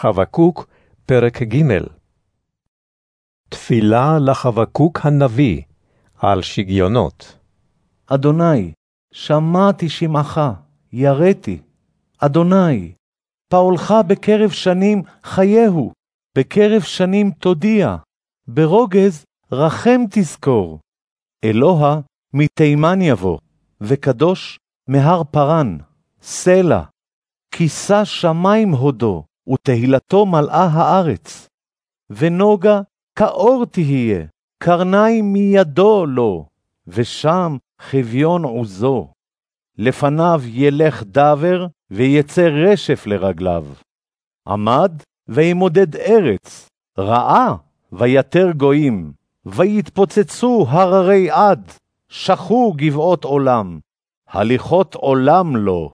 חבקוק, פרק ג' תפילה לחבקוק הנביא על שגיונות. אדוני, שמעתי שמעך, יראתי. אדוני, פעולך בקרב שנים חייהו, בקרב שנים תודיע, ברוגז רחם תזכור. אלוה מתימן יבוא, וקדוש מהר פרן, סלע. כיסה שמים הודו, ותהילתו מלאה הארץ. ונוגה כאור תהיה, קרניים מידו לו, ושם חביון עוזו. לפניו ילך דבר, ויצא רשף לרגליו. עמד וימודד ארץ, ראה ויתר גויים, ויתפוצצו הררי עד, שכו גבעות עולם, הליכות עולם לו.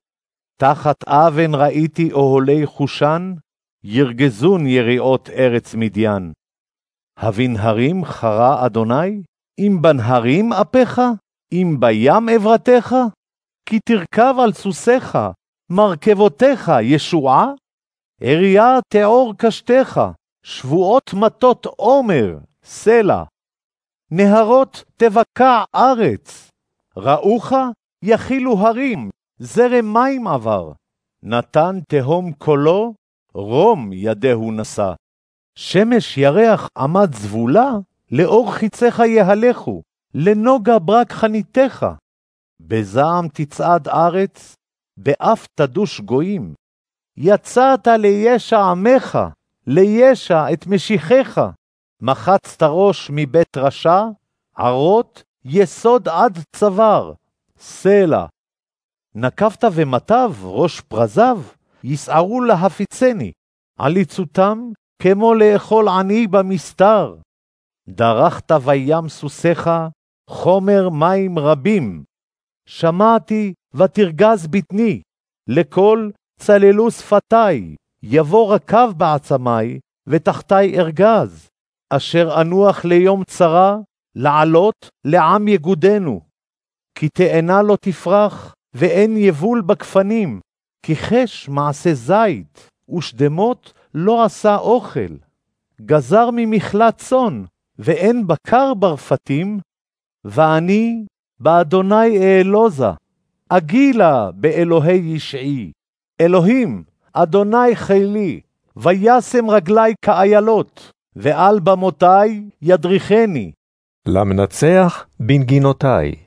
תחת אבן ראיתי אוהלי חושן, ירגזון יריעות ארץ מדיין. הבנהרים חרה אדוני? אם בנהרים אפיך? אם בים עברתך? כי תרכב על סוסיך, מרכבותיך ישועה? אריה תאור קשתך, שבועות מטות עומר, סלע. נהרות תבקע ארץ, ראוך יכילו הרים, זרם מים עבר. נתן תהום קולו, רום ידהו נשא. שמש ירח עמד זבולה, לאור חיציך יהלכו, לנוגה ברק חניתך. בזעם תצעד ארץ, באף תדוש גויים. יצאת לישע עמך, לישע את משיחך. מחצת ראש מבית רשע, ערות יסוד עד צוואר, סלע. נקבת ומטב ראש פרזיו, יסערו להפיצני, עליצותם כמו לאכול עני במסתר. דרכת בים סוסיך, חומר מים רבים. שמעתי ותרגז בטני, לקול צללו שפתי, יבוא רקב בעצמי, ותחתי ארגז. אשר אנוח ליום צרה, לעלות לעם יגודנו. כי תאנה לא תפרח, ואין יבול בגפנים, כי חש מעשה זית, ושדמות לא עשה אוכל. גזר ממכלה צאן, ואין בקר ברפתים, ואני באדוני אעלוזה, אגילה באלוהי ישעי. אלוהים, אדוני חילי, וישם רגלי כאיילות, ועל במותי ידריכני. למנצח בנגינותי.